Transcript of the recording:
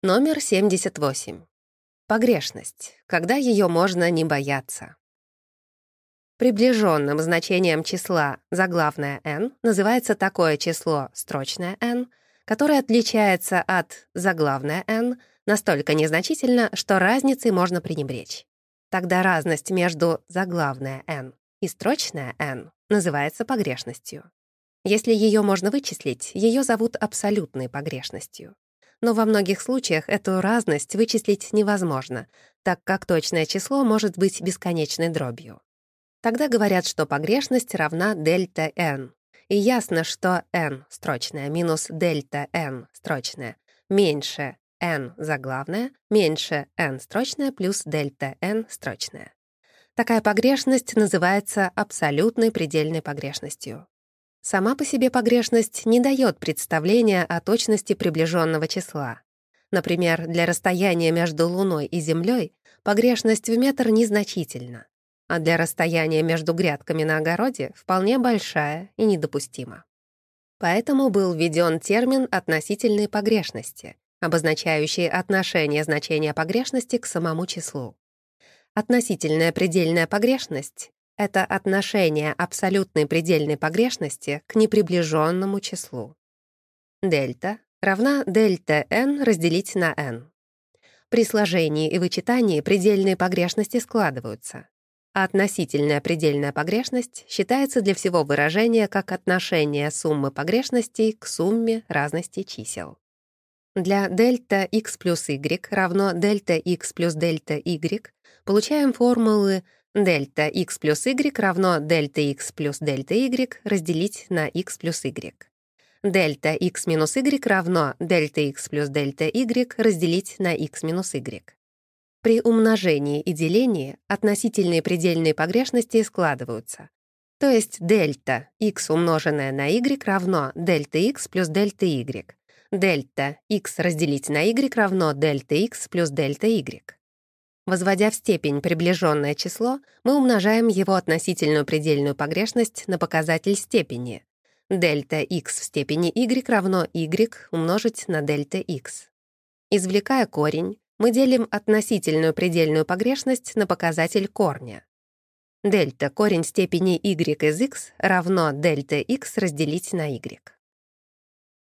Номер 78. Погрешность. Когда ее можно не бояться. Приближенным значением числа заглавное n называется такое число строчное n, которое отличается от заглавное n настолько незначительно, что разницей можно пренебречь. Тогда разность между заглавное n и строчное n называется погрешностью. Если ее можно вычислить, ее зовут абсолютной погрешностью но во многих случаях эту разность вычислить невозможно, так как точное число может быть бесконечной дробью. Тогда говорят, что погрешность равна дельта n. И ясно, что n строчная минус дельта n строчная меньше n заглавная меньше n строчная плюс дельта n строчная. Такая погрешность называется абсолютной предельной погрешностью. Сама по себе погрешность не дает представления о точности приближенного числа. Например, для расстояния между Луной и Землей погрешность в метр незначительна, а для расстояния между грядками на огороде вполне большая и недопустима. Поэтому был введен термин относительной погрешности, обозначающий отношение значения погрешности к самому числу. Относительная предельная погрешность это отношение абсолютной предельной погрешности к неприближенному числу. Дельта равна дельта n разделить на n. При сложении и вычитании предельные погрешности складываются. А относительная предельная погрешность считается для всего выражения как отношение суммы погрешностей к сумме разности чисел. Для дельта x плюс y равно дельта x плюс дельта y получаем формулы Дельта x плюс y равно дельта x плюс дельта y разделить на x плюс y. Дельта x минус y равно дельта x плюс дельта y разделить на x минус y. При умножении и делении относительные предельные погрешности складываются. То есть дельта x умноженное на y равно дельта x плюс дельта y. Дельта x разделить на y равно дельта x плюс дельта y. Возводя в степень приближенное число, мы умножаем его относительную предельную погрешность на показатель степени. Дельта x в степени y равно y умножить на дельта x. Извлекая корень, мы делим относительную предельную погрешность на показатель корня. Дельта корень степени y из x равно дельта x разделить на y.